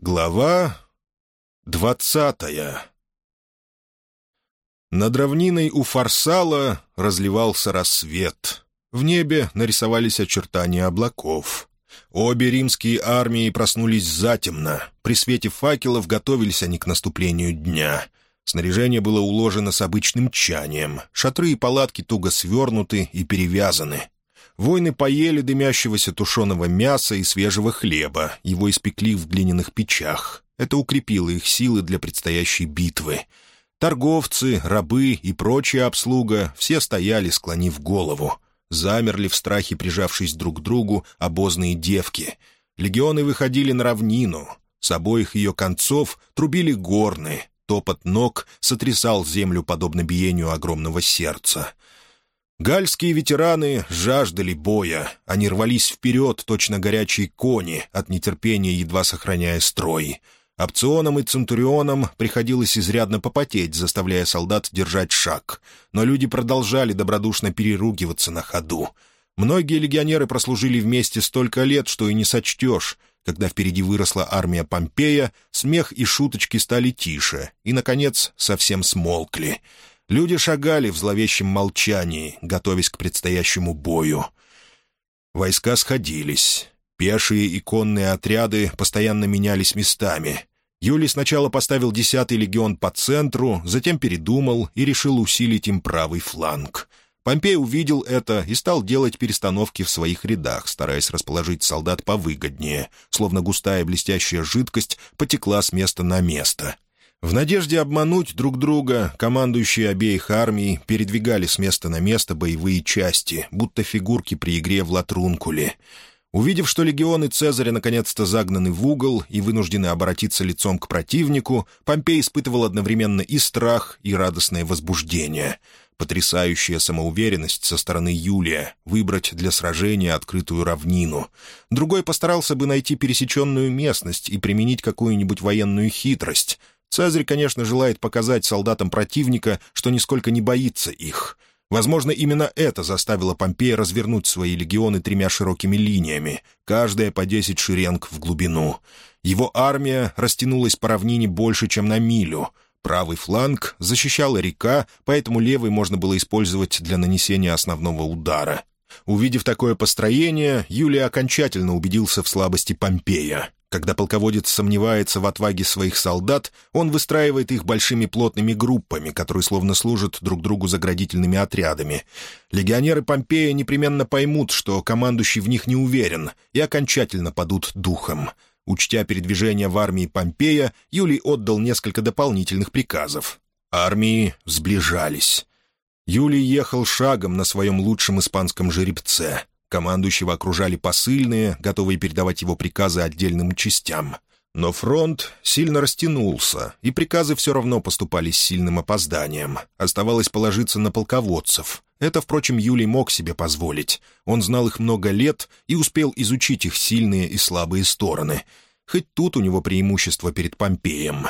Глава двадцатая Над равниной у Фарсала разливался рассвет. В небе нарисовались очертания облаков. Обе римские армии проснулись затемно. При свете факелов готовились они к наступлению дня. Снаряжение было уложено с обычным чанием. Шатры и палатки туго свернуты и перевязаны. Воины поели дымящегося тушеного мяса и свежего хлеба, его испекли в глиняных печах. Это укрепило их силы для предстоящей битвы. Торговцы, рабы и прочая обслуга все стояли, склонив голову. Замерли в страхе, прижавшись друг к другу, обозные девки. Легионы выходили на равнину. С обоих ее концов трубили горны. Топот ног сотрясал землю, подобно биению огромного сердца. Гальские ветераны жаждали боя. Они рвались вперед, точно горячие кони, от нетерпения едва сохраняя строй. Опционам и центурионам приходилось изрядно попотеть, заставляя солдат держать шаг. Но люди продолжали добродушно переругиваться на ходу. Многие легионеры прослужили вместе столько лет, что и не сочтешь. Когда впереди выросла армия Помпея, смех и шуточки стали тише и, наконец, совсем смолкли — Люди шагали в зловещем молчании, готовясь к предстоящему бою. Войска сходились. Пешие и конные отряды постоянно менялись местами. Юлий сначала поставил десятый легион по центру, затем передумал и решил усилить им правый фланг. Помпей увидел это и стал делать перестановки в своих рядах, стараясь расположить солдат повыгоднее, словно густая блестящая жидкость потекла с места на место — в надежде обмануть друг друга, командующие обеих армий передвигали с места на место боевые части, будто фигурки при игре в латрункуле. Увидев, что легионы Цезаря наконец-то загнаны в угол и вынуждены обратиться лицом к противнику, Помпей испытывал одновременно и страх, и радостное возбуждение. Потрясающая самоуверенность со стороны Юлия выбрать для сражения открытую равнину. Другой постарался бы найти пересеченную местность и применить какую-нибудь военную хитрость — Цезарь, конечно, желает показать солдатам противника, что нисколько не боится их. Возможно, именно это заставило Помпея развернуть свои легионы тремя широкими линиями, каждая по десять шеренг в глубину. Его армия растянулась по равнине больше, чем на милю. Правый фланг защищала река, поэтому левый можно было использовать для нанесения основного удара. Увидев такое построение, Юлий окончательно убедился в слабости Помпея. Когда полководец сомневается в отваге своих солдат, он выстраивает их большими плотными группами, которые словно служат друг другу заградительными отрядами. Легионеры Помпея непременно поймут, что командующий в них не уверен, и окончательно падут духом. Учтя передвижение в армии Помпея, Юлий отдал несколько дополнительных приказов. Армии сближались. Юлий ехал шагом на своем лучшем испанском жеребце — Командующего окружали посыльные, готовые передавать его приказы отдельным частям. Но фронт сильно растянулся, и приказы все равно поступали с сильным опозданием. Оставалось положиться на полководцев. Это, впрочем, Юлий мог себе позволить. Он знал их много лет и успел изучить их сильные и слабые стороны. Хоть тут у него преимущество перед Помпеем.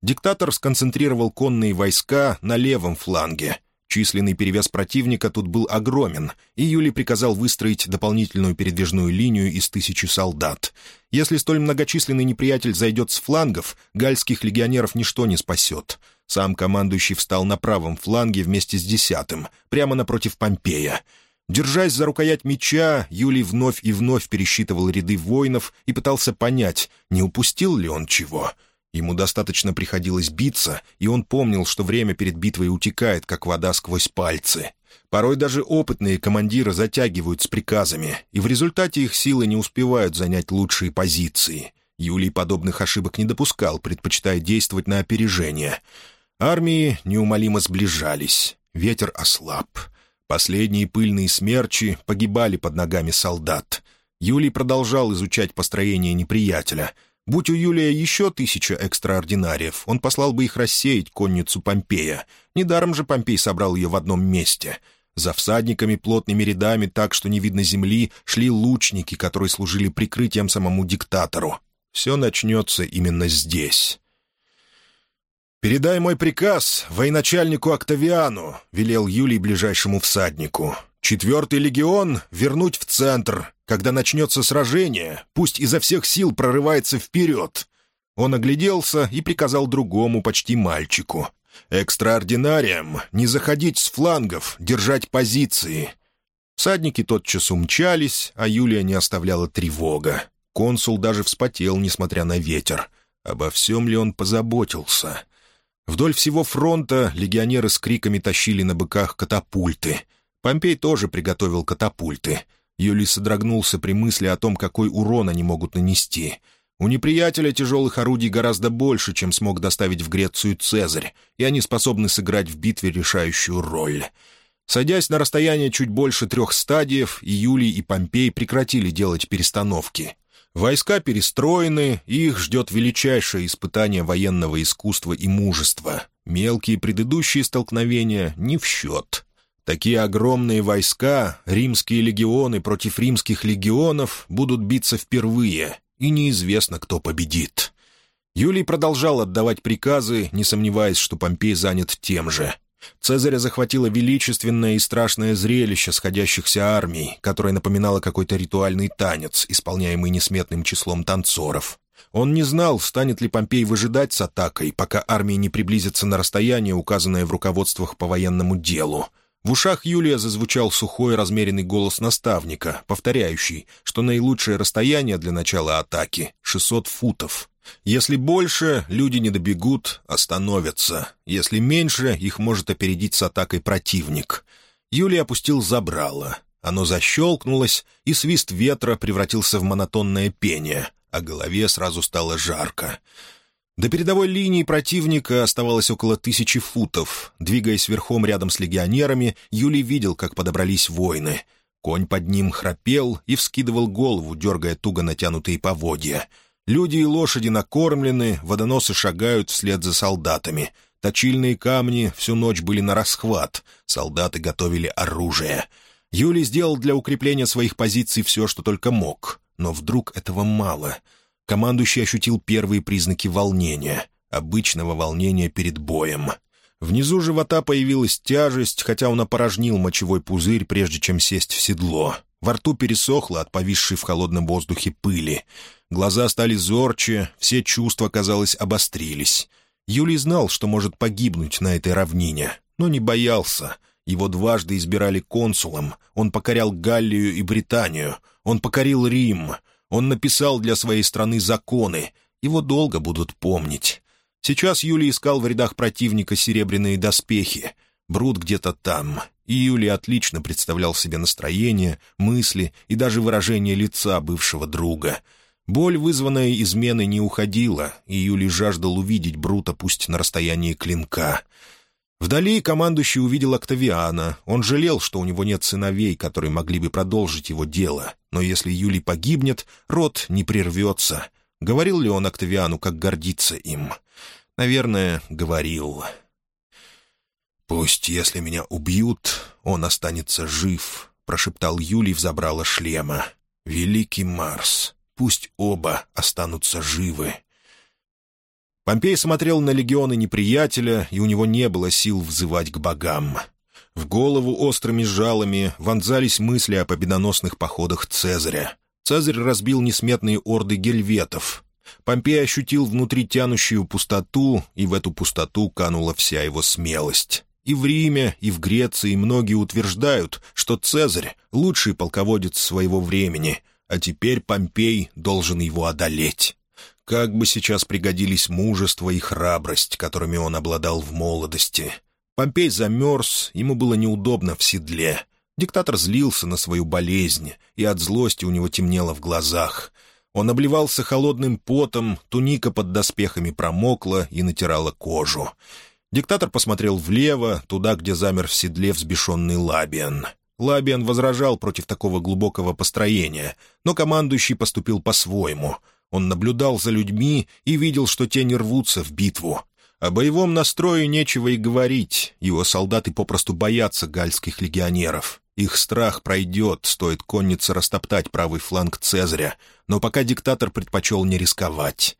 Диктатор сконцентрировал конные войска на левом фланге — Численный перевес противника тут был огромен, и Юлий приказал выстроить дополнительную передвижную линию из тысячи солдат. Если столь многочисленный неприятель зайдет с флангов, гальских легионеров ничто не спасет. Сам командующий встал на правом фланге вместе с десятым, прямо напротив Помпея. Держась за рукоять меча, Юлий вновь и вновь пересчитывал ряды воинов и пытался понять, не упустил ли он чего — Ему достаточно приходилось биться, и он помнил, что время перед битвой утекает, как вода сквозь пальцы. Порой даже опытные командиры затягивают с приказами, и в результате их силы не успевают занять лучшие позиции. Юлий подобных ошибок не допускал, предпочитая действовать на опережение. Армии неумолимо сближались. Ветер ослаб. Последние пыльные смерчи погибали под ногами солдат. Юлий продолжал изучать построение неприятеля — Будь у Юлия еще тысяча экстраординариев, он послал бы их рассеять конницу Помпея. Недаром же Помпей собрал ее в одном месте. За всадниками плотными рядами, так что не видно земли, шли лучники, которые служили прикрытием самому диктатору. Все начнется именно здесь. «Передай мой приказ военачальнику Октавиану», — велел Юлий ближайшему всаднику. «Четвертый легион вернуть в центр, когда начнется сражение, пусть изо всех сил прорывается вперед. Он огляделся и приказал другому, почти мальчику. «Экстраординариям не заходить с флангов, держать позиции». Всадники тотчас умчались, а Юлия не оставляла тревога. Консул даже вспотел, несмотря на ветер. Обо всем ли он позаботился? Вдоль всего фронта легионеры с криками тащили на быках катапульты. Помпей тоже приготовил катапульты. Юлий содрогнулся при мысли о том, какой урон они могут нанести. У неприятеля тяжелых орудий гораздо больше, чем смог доставить в Грецию Цезарь, и они способны сыграть в битве решающую роль. Садясь на расстояние чуть больше трех стадиев, и Юлий и Помпей прекратили делать перестановки. Войска перестроены, и их ждет величайшее испытание военного искусства и мужества. Мелкие предыдущие столкновения не в счет. Такие огромные войска, римские легионы против римских легионов, будут биться впервые, и неизвестно, кто победит. Юлий продолжал отдавать приказы, не сомневаясь, что Помпей занят тем же. Цезаря захватило величественное и страшное зрелище сходящихся армий, которое напоминало какой-то ритуальный танец, исполняемый несметным числом танцоров. Он не знал, станет ли Помпей выжидать с атакой, пока армии не приблизятся на расстояние, указанное в руководствах по военному делу. В ушах Юлия зазвучал сухой размеренный голос наставника, повторяющий, что наилучшее расстояние для начала атаки — 600 футов. Если больше, люди не добегут, остановятся. Если меньше, их может опередить с атакой противник. Юлий опустил забрало. Оно защелкнулось, и свист ветра превратился в монотонное пение, а голове сразу стало жарко. До передовой линии противника оставалось около тысячи футов. Двигаясь верхом рядом с легионерами, Юлий видел, как подобрались воины. Конь под ним храпел и вскидывал голову, дергая туго натянутые поводья — Люди и лошади накормлены, водоносы шагают вслед за солдатами. Точильные камни всю ночь были на расхват, солдаты готовили оружие. Юлий сделал для укрепления своих позиций все, что только мог. Но вдруг этого мало. Командующий ощутил первые признаки волнения, обычного волнения перед боем. Внизу живота появилась тяжесть, хотя он опорожнил мочевой пузырь, прежде чем сесть в седло. Во рту пересохло от повисшей в холодном воздухе пыли. Глаза стали зорче, все чувства, казалось, обострились. Юлий знал, что может погибнуть на этой равнине, но не боялся. Его дважды избирали консулом, он покорял Галлию и Британию, он покорил Рим, он написал для своей страны законы, его долго будут помнить. Сейчас Юлий искал в рядах противника серебряные доспехи. Брут где-то там, и Юлий отлично представлял себе настроение, мысли и даже выражение лица бывшего друга. Боль, вызванная изменой, не уходила, и Юлий жаждал увидеть Брута, пусть на расстоянии клинка. Вдали командующий увидел Октавиана. Он жалел, что у него нет сыновей, которые могли бы продолжить его дело. Но если Юлий погибнет, род не прервется. Говорил ли он Октавиану, как гордиться им? Наверное, говорил. «Пусть, если меня убьют, он останется жив», — прошептал Юлий в забрало шлема. «Великий Марс, пусть оба останутся живы». Помпей смотрел на легионы неприятеля, и у него не было сил взывать к богам. В голову острыми жалами вонзались мысли о победоносных походах Цезаря. Цезарь разбил несметные орды гельветов. Помпей ощутил внутри тянущую пустоту, и в эту пустоту канула вся его смелость. И в Риме, и в Греции многие утверждают, что Цезарь — лучший полководец своего времени, а теперь Помпей должен его одолеть. Как бы сейчас пригодились мужество и храбрость, которыми он обладал в молодости. Помпей замерз, ему было неудобно в седле. Диктатор злился на свою болезнь, и от злости у него темнело в глазах. Он обливался холодным потом, туника под доспехами промокла и натирала кожу. Диктатор посмотрел влево, туда, где замер в седле взбешенный Лабиан. Лабиан возражал против такого глубокого построения, но командующий поступил по-своему. Он наблюдал за людьми и видел, что те не рвутся в битву. О боевом настрое нечего и говорить, его солдаты попросту боятся гальских легионеров. Их страх пройдет, стоит коннице растоптать правый фланг Цезаря, но пока диктатор предпочел не рисковать.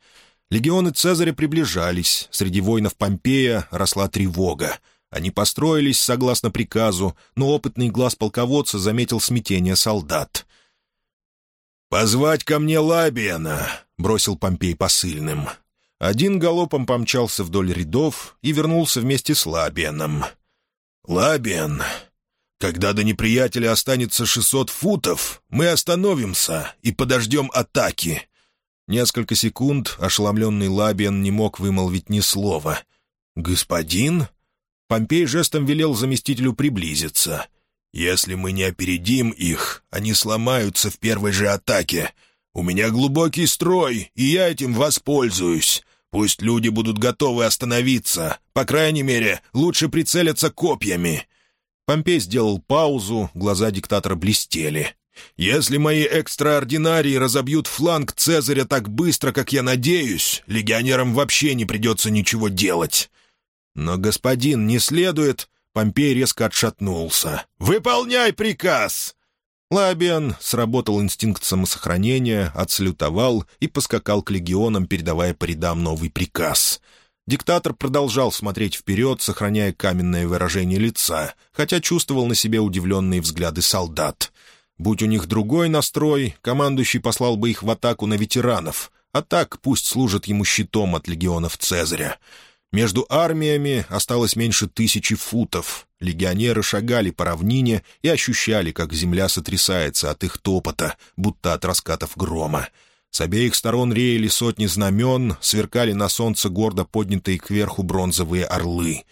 Легионы Цезаря приближались, среди воинов Помпея росла тревога. Они построились согласно приказу, но опытный глаз полководца заметил смятение солдат. «Позвать ко мне Лабиана!» — бросил Помпей посыльным. Один галопом помчался вдоль рядов и вернулся вместе с Лабианом. «Лабиан, когда до неприятеля останется шестьсот футов, мы остановимся и подождем атаки». Несколько секунд ошеломленный Лабиан не мог вымолвить ни слова. «Господин?» Помпей жестом велел заместителю приблизиться. «Если мы не опередим их, они сломаются в первой же атаке. У меня глубокий строй, и я этим воспользуюсь. Пусть люди будут готовы остановиться. По крайней мере, лучше прицелиться копьями». Помпей сделал паузу, глаза диктатора блестели. «Если мои экстраординарии разобьют фланг Цезаря так быстро, как я надеюсь, легионерам вообще не придется ничего делать». «Но, господин, не следует...» Помпей резко отшатнулся. «Выполняй приказ!» Лабиан сработал инстинкт самосохранения, отслютовал и поскакал к легионам, передавая по рядам новый приказ. Диктатор продолжал смотреть вперед, сохраняя каменное выражение лица, хотя чувствовал на себе удивленные взгляды солдат. Будь у них другой настрой, командующий послал бы их в атаку на ветеранов, а так пусть служат ему щитом от легионов Цезаря. Между армиями осталось меньше тысячи футов. Легионеры шагали по равнине и ощущали, как земля сотрясается от их топота, будто от раскатов грома. С обеих сторон реяли сотни знамен, сверкали на солнце гордо поднятые кверху бронзовые орлы.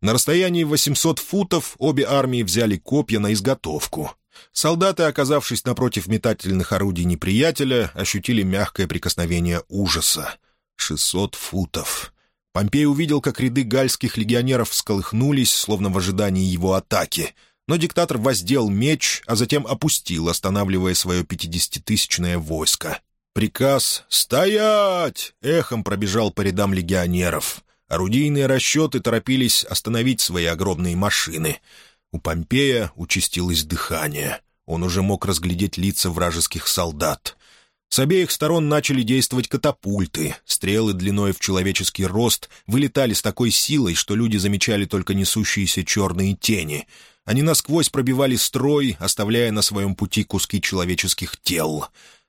На расстоянии 800 футов обе армии взяли копья на изготовку. Солдаты, оказавшись напротив метательных орудий неприятеля, ощутили мягкое прикосновение ужаса. 600 футов. Помпей увидел, как ряды гальских легионеров всколыхнулись, словно в ожидании его атаки. Но диктатор воздел меч, а затем опустил, останавливая свое пятидесятитысячное войско. Приказ «Стоять!» эхом пробежал по рядам легионеров. Орудийные расчеты торопились остановить свои огромные машины. У Помпея участилось дыхание. Он уже мог разглядеть лица вражеских солдат. С обеих сторон начали действовать катапульты. Стрелы длиной в человеческий рост вылетали с такой силой, что люди замечали только несущиеся черные тени. Они насквозь пробивали строй, оставляя на своем пути куски человеческих тел.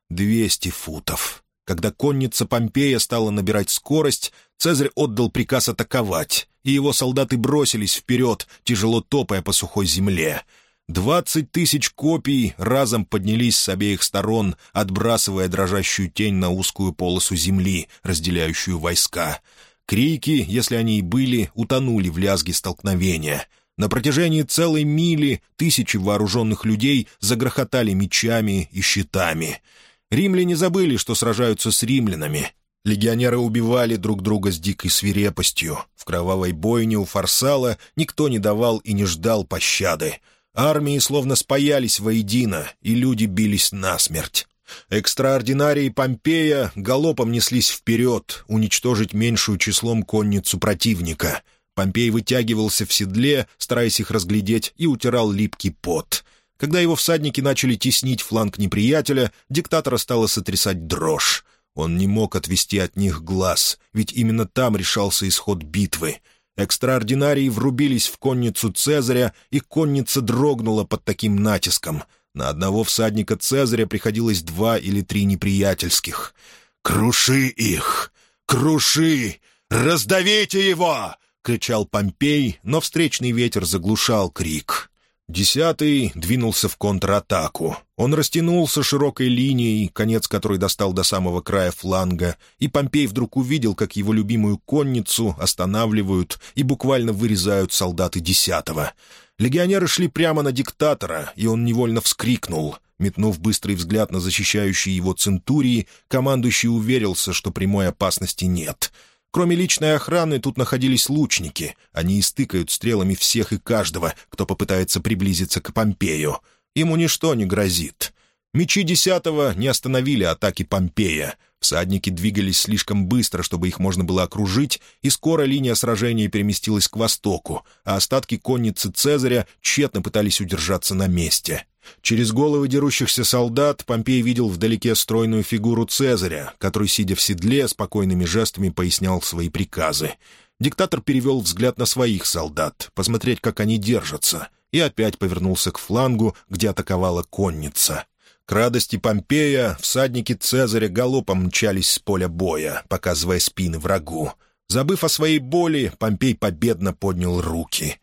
Двести футов. Когда конница Помпея стала набирать скорость, Цезарь отдал приказ атаковать, и его солдаты бросились вперед, тяжело топая по сухой земле — Двадцать тысяч копий разом поднялись с обеих сторон, отбрасывая дрожащую тень на узкую полосу земли, разделяющую войска. Крики, если они и были, утонули в лязге столкновения. На протяжении целой мили тысячи вооруженных людей загрохотали мечами и щитами. Римляне забыли, что сражаются с римлянами. Легионеры убивали друг друга с дикой свирепостью. В кровавой бойне у Фарсала никто не давал и не ждал пощады. Армии словно спаялись воедино, и люди бились насмерть. Экстраординарии Помпея галопом неслись вперед, уничтожить меньшую числом конницу противника. Помпей вытягивался в седле, стараясь их разглядеть, и утирал липкий пот. Когда его всадники начали теснить фланг неприятеля, диктатора стало сотрясать дрожь. Он не мог отвести от них глаз, ведь именно там решался исход битвы — Экстраординарии врубились в конницу Цезаря, и конница дрогнула под таким натиском. На одного всадника Цезаря приходилось два или три неприятельских. «Круши их! Круши! Раздавите его!» — кричал Помпей, но встречный ветер заглушал крик. Десятый двинулся в контратаку. Он растянулся широкой линией, конец которой достал до самого края фланга, и Помпей вдруг увидел, как его любимую конницу останавливают и буквально вырезают солдаты десятого. Легионеры шли прямо на диктатора, и он невольно вскрикнул. Метнув быстрый взгляд на защищающие его центурии, командующий уверился, что прямой опасности нет — Кроме личной охраны, тут находились лучники. Они истыкают стрелами всех и каждого, кто попытается приблизиться к Помпею. Ему ничто не грозит. Мечи десятого не остановили атаки Помпея. Всадники двигались слишком быстро, чтобы их можно было окружить, и скоро линия сражения переместилась к востоку, а остатки конницы Цезаря тщетно пытались удержаться на месте. Через головы дерущихся солдат Помпей видел вдалеке стройную фигуру Цезаря, который, сидя в седле, спокойными жестами пояснял свои приказы. Диктатор перевел взгляд на своих солдат, посмотреть, как они держатся, и опять повернулся к флангу, где атаковала конница. К радости Помпея всадники Цезаря галопом мчались с поля боя, показывая спины врагу. Забыв о своей боли, Помпей победно поднял руки.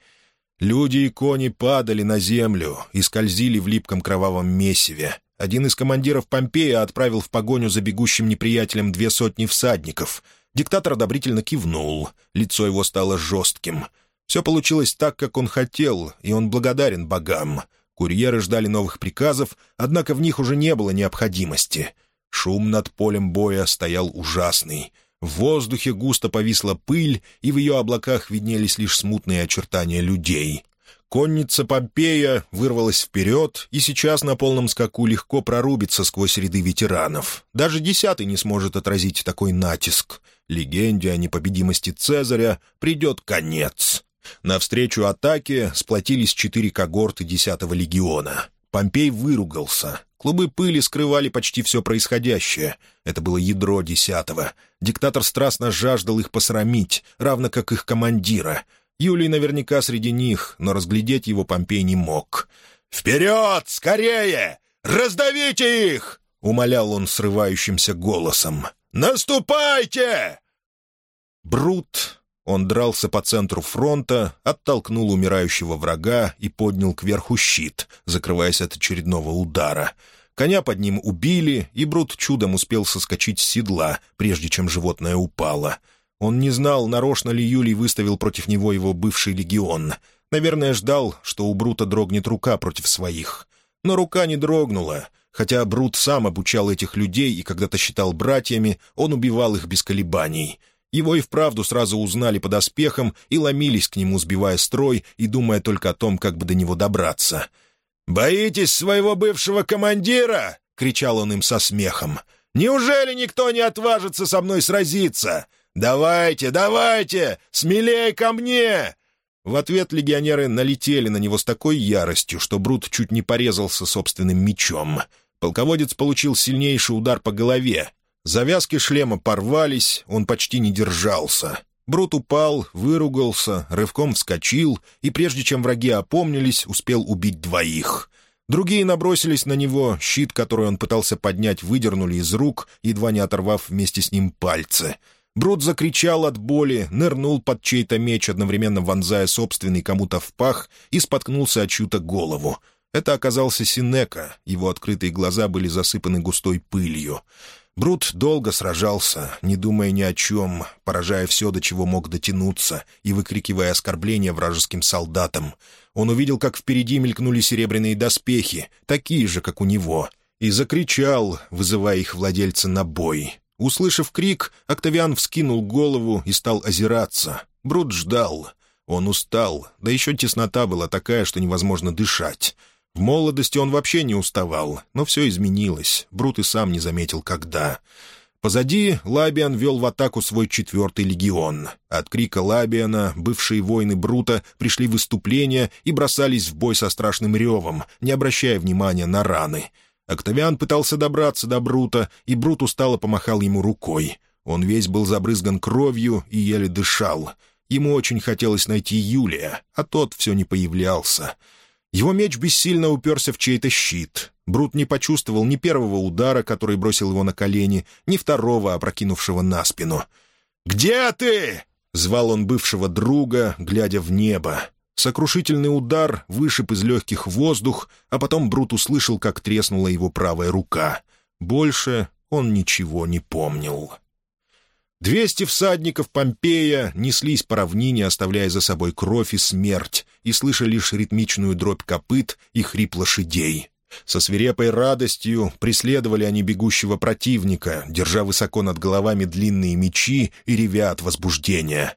Люди и кони падали на землю и скользили в липком кровавом месиве. Один из командиров Помпея отправил в погоню за бегущим неприятелем две сотни всадников. Диктатор одобрительно кивнул. Лицо его стало жестким. Все получилось так, как он хотел, и он благодарен богам. Курьеры ждали новых приказов, однако в них уже не было необходимости. Шум над полем боя стоял ужасный. В воздухе густо повисла пыль, и в ее облаках виднелись лишь смутные очертания людей. Конница Помпея вырвалась вперед, и сейчас на полном скаку легко прорубится сквозь ряды ветеранов. Даже десятый не сможет отразить такой натиск. Легенде о непобедимости Цезаря придет конец. Навстречу атаке сплотились четыре когорты десятого легиона. Помпей выругался. Клубы пыли скрывали почти все происходящее. Это было ядро десятого. Диктатор страстно жаждал их посрамить, равно как их командира. Юлий наверняка среди них, но разглядеть его Помпей не мог. «Вперед! Скорее! Раздавите их!» — умолял он срывающимся голосом. «Наступайте!» Брут он дрался по центру фронта, оттолкнул умирающего врага и поднял кверху щит, закрываясь от очередного удара. Коня под ним убили, и Брут чудом успел соскочить с седла, прежде чем животное упало. Он не знал, нарочно ли Юлий выставил против него его бывший легион. Наверное, ждал, что у Брута дрогнет рука против своих. Но рука не дрогнула. Хотя Брут сам обучал этих людей и когда-то считал братьями, он убивал их без колебаний — его и вправду сразу узнали под оспехом и ломились к нему, сбивая строй и думая только о том, как бы до него добраться. «Боитесь своего бывшего командира?» — кричал он им со смехом. «Неужели никто не отважится со мной сразиться? Давайте, давайте, смелее ко мне!» В ответ легионеры налетели на него с такой яростью, что Брут чуть не порезался собственным мечом. Полководец получил сильнейший удар по голове, Завязки шлема порвались, он почти не держался. Брут упал, выругался, рывком вскочил, и прежде чем враги опомнились, успел убить двоих. Другие набросились на него, щит, который он пытался поднять, выдернули из рук, едва не оторвав вместе с ним пальцы. Брут закричал от боли, нырнул под чей-то меч, одновременно вонзая собственный кому-то в пах, и споткнулся о чью-то голову. Это оказался Синека, его открытые глаза были засыпаны густой пылью. Брут долго сражался, не думая ни о чем, поражая все, до чего мог дотянуться, и выкрикивая оскорбления вражеским солдатам. Он увидел, как впереди мелькнули серебряные доспехи, такие же, как у него, и закричал, вызывая их владельца на бой. Услышав крик, Октавиан вскинул голову и стал озираться. Брут ждал. Он устал, да еще теснота была такая, что невозможно дышать. В молодости он вообще не уставал, но все изменилось. Брут и сам не заметил, когда. Позади Лабиан вел в атаку свой четвертый легион. От крика Лабиана бывшие воины Брута пришли в выступление и бросались в бой со страшным ревом, не обращая внимания на раны. Октавиан пытался добраться до Брута, и Брут устало помахал ему рукой. Он весь был забрызган кровью и еле дышал. Ему очень хотелось найти Юлия, а тот все не появлялся. Его меч бессильно уперся в чей-то щит. Брут не почувствовал ни первого удара, который бросил его на колени, ни второго, опрокинувшего на спину. «Где ты?» — звал он бывшего друга, глядя в небо. Сокрушительный удар вышиб из легких воздух, а потом Брут услышал, как треснула его правая рука. Больше он ничего не помнил. Двести всадников Помпея неслись по равнине, оставляя за собой кровь и смерть, и слыша лишь ритмичную дробь копыт и хрип лошадей. Со свирепой радостью преследовали они бегущего противника, держа высоко над головами длинные мечи и ревя от возбуждения.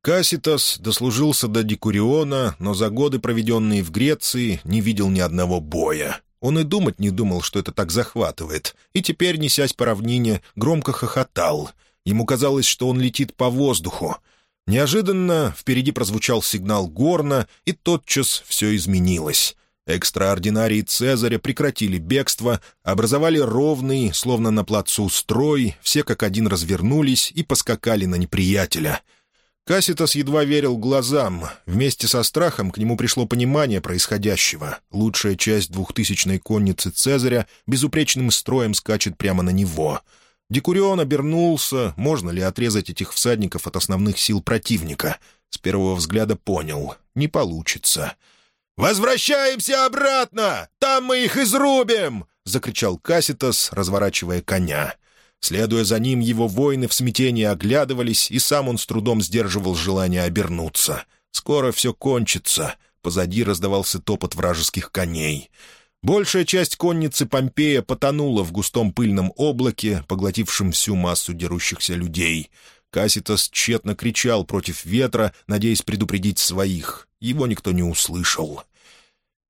Касситас дослужился до Декуриона, но за годы, проведенные в Греции, не видел ни одного боя. Он и думать не думал, что это так захватывает, и теперь, несясь по равнине, громко хохотал — Ему казалось, что он летит по воздуху. Неожиданно впереди прозвучал сигнал горна, и тотчас все изменилось. Экстраординарии Цезаря прекратили бегство, образовали ровный, словно на плацу, строй, все как один развернулись и поскакали на неприятеля. Касситас едва верил глазам. Вместе со страхом к нему пришло понимание происходящего. Лучшая часть двухтысячной конницы Цезаря безупречным строем скачет прямо на него. Декурион обернулся, можно ли отрезать этих всадников от основных сил противника. С первого взгляда понял — не получится. «Возвращаемся обратно! Там мы их изрубим!» — закричал Касситас, разворачивая коня. Следуя за ним, его воины в смятении оглядывались, и сам он с трудом сдерживал желание обернуться. Скоро все кончится. Позади раздавался топот вражеских коней. Большая часть конницы Помпея потонула в густом пыльном облаке, поглотившем всю массу дерущихся людей. Касситас тщетно кричал против ветра, надеясь предупредить своих. Его никто не услышал.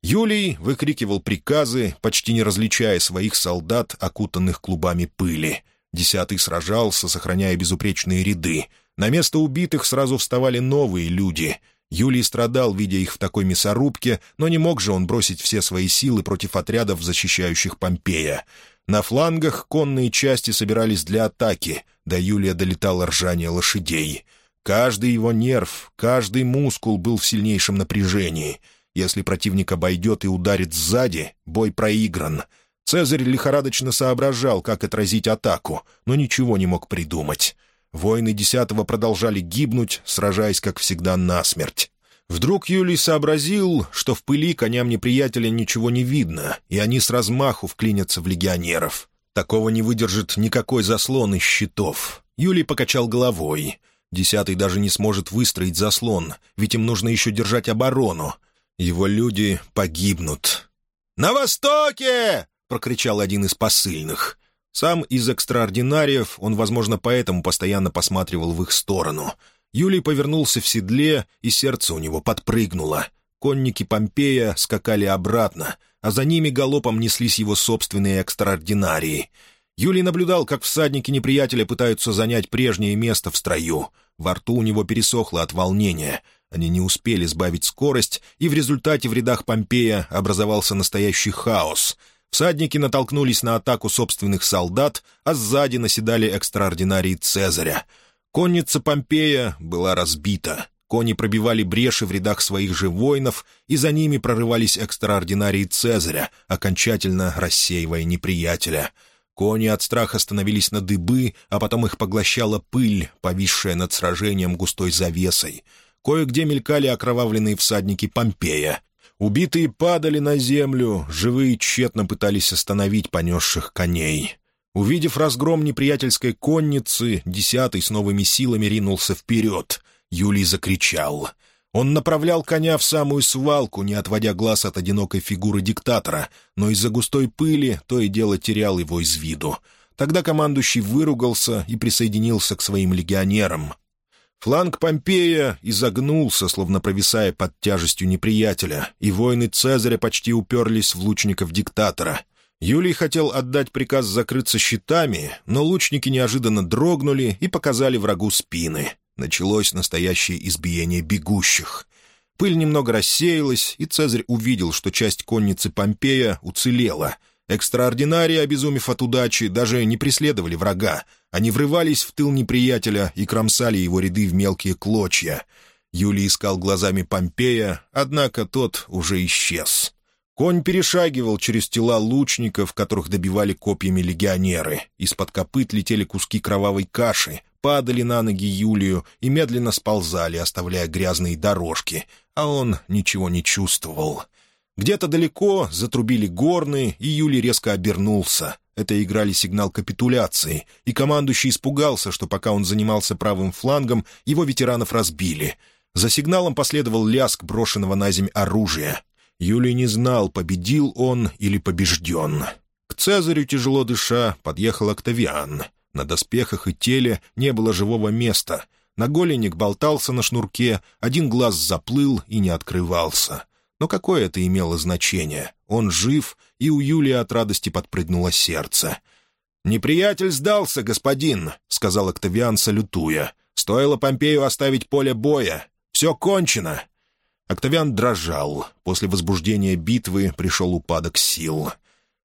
Юлий выкрикивал приказы, почти не различая своих солдат, окутанных клубами пыли — Десятый сражался, сохраняя безупречные ряды. На место убитых сразу вставали новые люди. Юлий страдал, видя их в такой мясорубке, но не мог же он бросить все свои силы против отрядов, защищающих Помпея. На флангах конные части собирались для атаки. До Юлия долетало ржание лошадей. Каждый его нерв, каждый мускул был в сильнейшем напряжении. Если противник обойдет и ударит сзади, бой проигран — Цезарь лихорадочно соображал, как отразить атаку, но ничего не мог придумать. Воины десятого продолжали гибнуть, сражаясь, как всегда, насмерть. Вдруг Юлий сообразил, что в пыли коням неприятеля ничего не видно, и они с размаху вклинятся в легионеров. Такого не выдержит никакой заслон из щитов. Юлий покачал головой. Десятый даже не сможет выстроить заслон, ведь им нужно еще держать оборону. Его люди погибнут. «На востоке!» — прокричал один из посыльных. Сам из экстраординариев, он, возможно, поэтому постоянно посматривал в их сторону. Юлий повернулся в седле, и сердце у него подпрыгнуло. Конники Помпея скакали обратно, а за ними галопом неслись его собственные экстраординарии. Юлий наблюдал, как всадники неприятеля пытаются занять прежнее место в строю. Во рту у него пересохло от волнения. Они не успели сбавить скорость, и в результате в рядах Помпея образовался настоящий хаос — Всадники натолкнулись на атаку собственных солдат, а сзади наседали экстраординарии Цезаря. Конница Помпея была разбита. Кони пробивали бреши в рядах своих же воинов, и за ними прорывались экстраординарии Цезаря, окончательно рассеивая неприятеля. Кони от страха становились на дыбы, а потом их поглощала пыль, повисшая над сражением густой завесой. Кое-где мелькали окровавленные всадники Помпея. Убитые падали на землю, живые тщетно пытались остановить понесших коней. Увидев разгром неприятельской конницы, десятый с новыми силами ринулся вперед. Юлий закричал. Он направлял коня в самую свалку, не отводя глаз от одинокой фигуры диктатора, но из-за густой пыли то и дело терял его из виду. Тогда командующий выругался и присоединился к своим легионерам, Фланг Помпея изогнулся, словно провисая под тяжестью неприятеля, и воины Цезаря почти уперлись в лучников диктатора. Юлий хотел отдать приказ закрыться щитами, но лучники неожиданно дрогнули и показали врагу спины. Началось настоящее избиение бегущих. Пыль немного рассеялась, и Цезарь увидел, что часть конницы Помпея уцелела — Экстраординарии, обезумев от удачи, даже не преследовали врага. Они врывались в тыл неприятеля и кромсали его ряды в мелкие клочья. Юлий искал глазами Помпея, однако тот уже исчез. Конь перешагивал через тела лучников, которых добивали копьями легионеры. Из-под копыт летели куски кровавой каши, падали на ноги Юлию и медленно сползали, оставляя грязные дорожки, а он ничего не чувствовал. Где-то далеко затрубили горны, и Юлий резко обернулся. Это играли сигнал капитуляции, и командующий испугался, что пока он занимался правым флангом, его ветеранов разбили. За сигналом последовал ляск брошенного на земь оружия. Юлий не знал, победил он или побежден. К Цезарю, тяжело дыша, подъехал Октавиан. На доспехах и теле не было живого места. Наголенник болтался на шнурке, один глаз заплыл и не открывался. Но какое это имело значение? Он жив, и у Юлии от радости подпрыгнуло сердце. «Неприятель сдался, господин», — сказал Октавиан, салютуя. «Стоило Помпею оставить поле боя. Все кончено». Октавиан дрожал. После возбуждения битвы пришел упадок сил.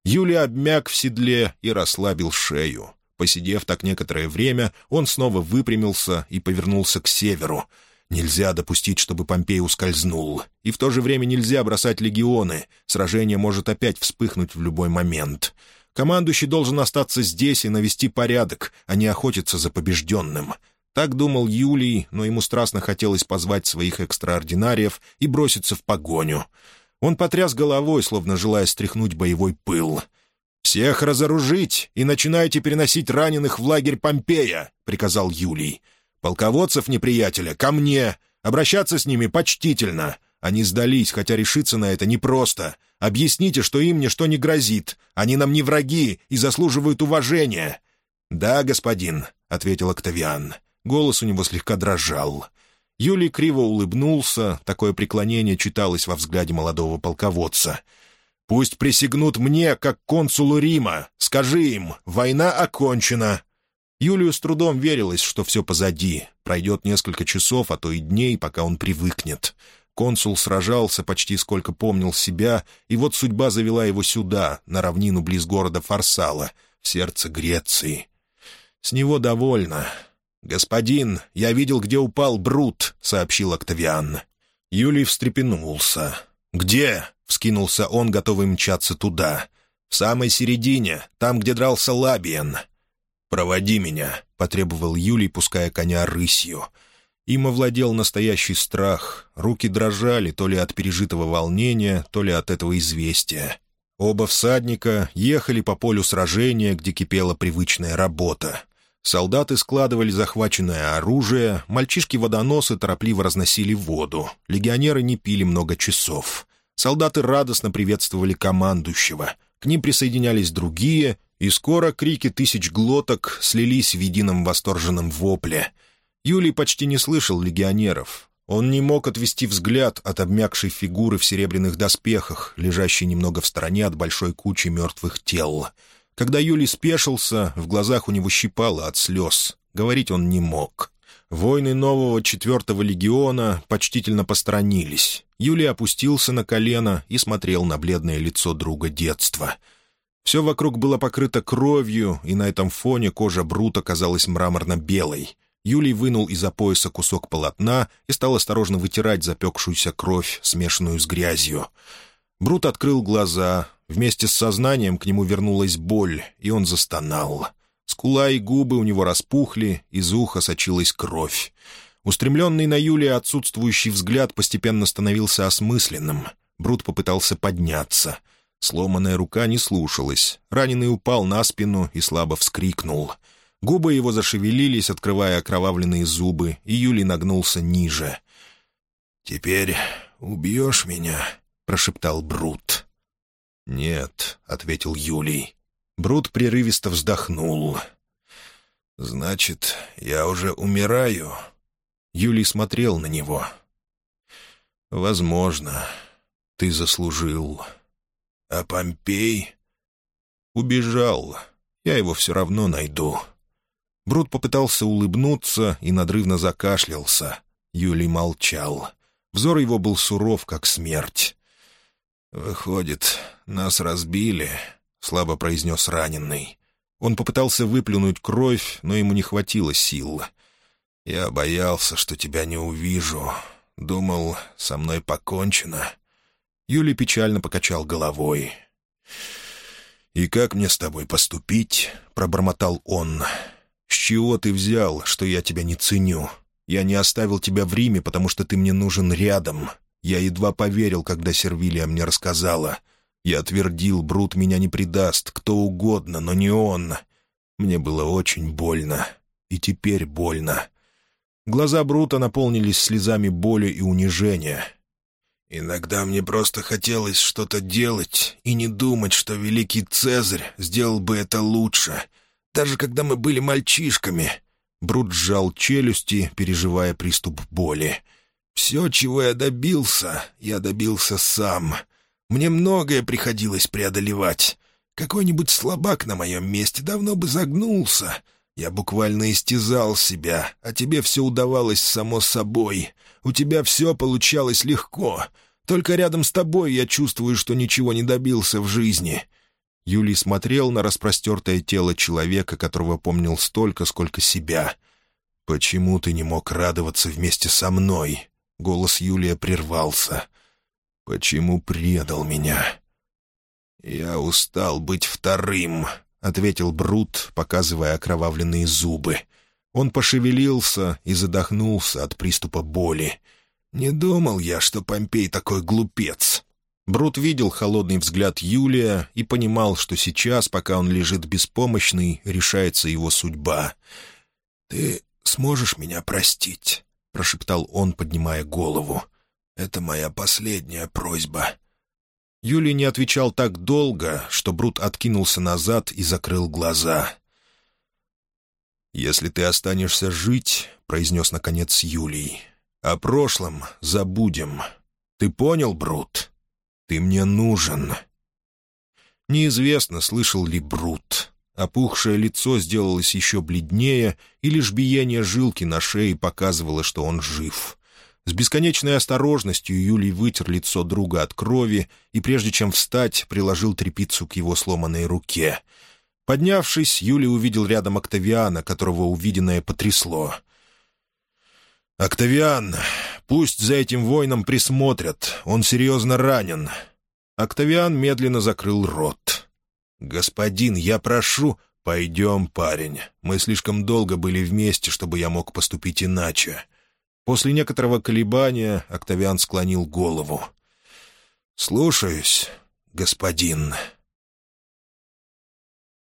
Юлия обмяк в седле и расслабил шею. Посидев так некоторое время, он снова выпрямился и повернулся к северу. Нельзя допустить, чтобы Помпей ускользнул. И в то же время нельзя бросать легионы. Сражение может опять вспыхнуть в любой момент. Командующий должен остаться здесь и навести порядок, а не охотиться за побежденным. Так думал Юлий, но ему страстно хотелось позвать своих экстраординариев и броситься в погоню. Он потряс головой, словно желая стряхнуть боевой пыл. «Всех разоружить и начинайте переносить раненых в лагерь Помпея», — приказал Юлий. «Полководцев неприятеля ко мне. Обращаться с ними почтительно. Они сдались, хотя решиться на это непросто. Объясните, что им ничто не грозит. Они нам не враги и заслуживают уважения». «Да, господин», — ответил Октавиан. Голос у него слегка дрожал. Юлий криво улыбнулся, такое преклонение читалось во взгляде молодого полководца — Пусть присягнут мне, как консулу Рима. Скажи им, война окончена». Юлию с трудом верилось, что все позади. Пройдет несколько часов, а то и дней, пока он привыкнет. Консул сражался почти сколько помнил себя, и вот судьба завела его сюда, на равнину близ города Фарсала, в сердце Греции. С него довольно. «Господин, я видел, где упал Брут», — сообщил Октавиан. Юлий встрепенулся. «Где?» — вскинулся он, готовый мчаться туда. «В самой середине, там, где дрался Лабиен». «Проводи меня», — потребовал Юлий, пуская коня рысью. Им овладел настоящий страх. Руки дрожали то ли от пережитого волнения, то ли от этого известия. Оба всадника ехали по полю сражения, где кипела привычная работа. Солдаты складывали захваченное оружие, мальчишки-водоносы торопливо разносили воду, легионеры не пили много часов. Солдаты радостно приветствовали командующего. К ним присоединялись другие, и скоро крики тысяч глоток слились в едином восторженном вопле. Юлий почти не слышал легионеров. Он не мог отвести взгляд от обмякшей фигуры в серебряных доспехах, лежащей немного в стороне от большой кучи мертвых тел. Когда Юлий спешился, в глазах у него щипало от слез. Говорить он не мог. Воины нового четвертого легиона почтительно посторонились. Юлий опустился на колено и смотрел на бледное лицо друга детства. Все вокруг было покрыто кровью, и на этом фоне кожа Брута казалась мраморно-белой. Юлий вынул из-за пояса кусок полотна и стал осторожно вытирать запекшуюся кровь, смешанную с грязью. Брут открыл глаза. Вместе с сознанием к нему вернулась боль, и он застонал. Скула и губы у него распухли, из уха сочилась кровь. Устремленный на Юлия отсутствующий взгляд постепенно становился осмысленным. Брут попытался подняться. Сломанная рука не слушалась. Раненый упал на спину и слабо вскрикнул. Губы его зашевелились, открывая окровавленные зубы, и Юлий нагнулся ниже. «Теперь убьешь меня?» — прошептал Брут. «Нет», — ответил Юлий. Брут прерывисто вздохнул. «Значит, я уже умираю?» Юлий смотрел на него. «Возможно. Ты заслужил. А Помпей?» «Убежал. Я его все равно найду». Брут попытался улыбнуться и надрывно закашлялся. Юлий молчал. Взор его был суров, как смерть. «Выходит, нас разбили», — слабо произнес раненый. Он попытался выплюнуть кровь, но ему не хватило сил. «Я боялся, что тебя не увижу. Думал, со мной покончено». Юлий печально покачал головой. «И как мне с тобой поступить?» — пробормотал он. «С чего ты взял, что я тебя не ценю? Я не оставил тебя в Риме, потому что ты мне нужен рядом. Я едва поверил, когда Сервилия мне рассказала. Я твердил, Брут меня не предаст, кто угодно, но не он. Мне было очень больно. И теперь больно. Глаза Брута наполнились слезами боли и унижения. «Иногда мне просто хотелось что-то делать и не думать, что великий Цезарь сделал бы это лучше. Даже когда мы были мальчишками». Брут сжал челюсти, переживая приступ боли. «Все, чего я добился, я добился сам. Мне многое приходилось преодолевать. Какой-нибудь слабак на моем месте давно бы загнулся. Я буквально истязал себя, а тебе все удавалось само собой. У тебя все получалось легко. Только рядом с тобой я чувствую, что ничего не добился в жизни. Юлий смотрел на распростертое тело человека, которого помнил столько, сколько себя. «Почему ты не мог радоваться вместе со мной?» Голос Юлия прервался. «Почему предал меня?» «Я устал быть вторым», — ответил Брут, показывая окровавленные зубы. Он пошевелился и задохнулся от приступа боли. «Не думал я, что Помпей такой глупец». Брут видел холодный взгляд Юлия и понимал, что сейчас, пока он лежит беспомощный, решается его судьба. «Ты сможешь меня простить?» — прошептал он, поднимая голову. «Это моя последняя просьба». Юлий не отвечал так долго, что Брут откинулся назад и закрыл глаза. «Если ты останешься жить», — произнес наконец Юлий, — «о прошлом забудем. Ты понял, Брут? Ты мне нужен». Неизвестно, слышал ли Брут. Опухшее лицо сделалось еще бледнее, и лишь биение жилки на шее показывало, что он жив. С бесконечной осторожностью Юлий вытер лицо друга от крови и, прежде чем встать, приложил трепицу к его сломанной руке. Поднявшись, Юлий увидел рядом Октавиана, которого увиденное потрясло. «Октавиан, пусть за этим воином присмотрят, он серьезно ранен». Октавиан медленно закрыл рот. «Господин, я прошу...» «Пойдем, парень. Мы слишком долго были вместе, чтобы я мог поступить иначе». После некоторого колебания Октавиан склонил голову. «Слушаюсь, господин».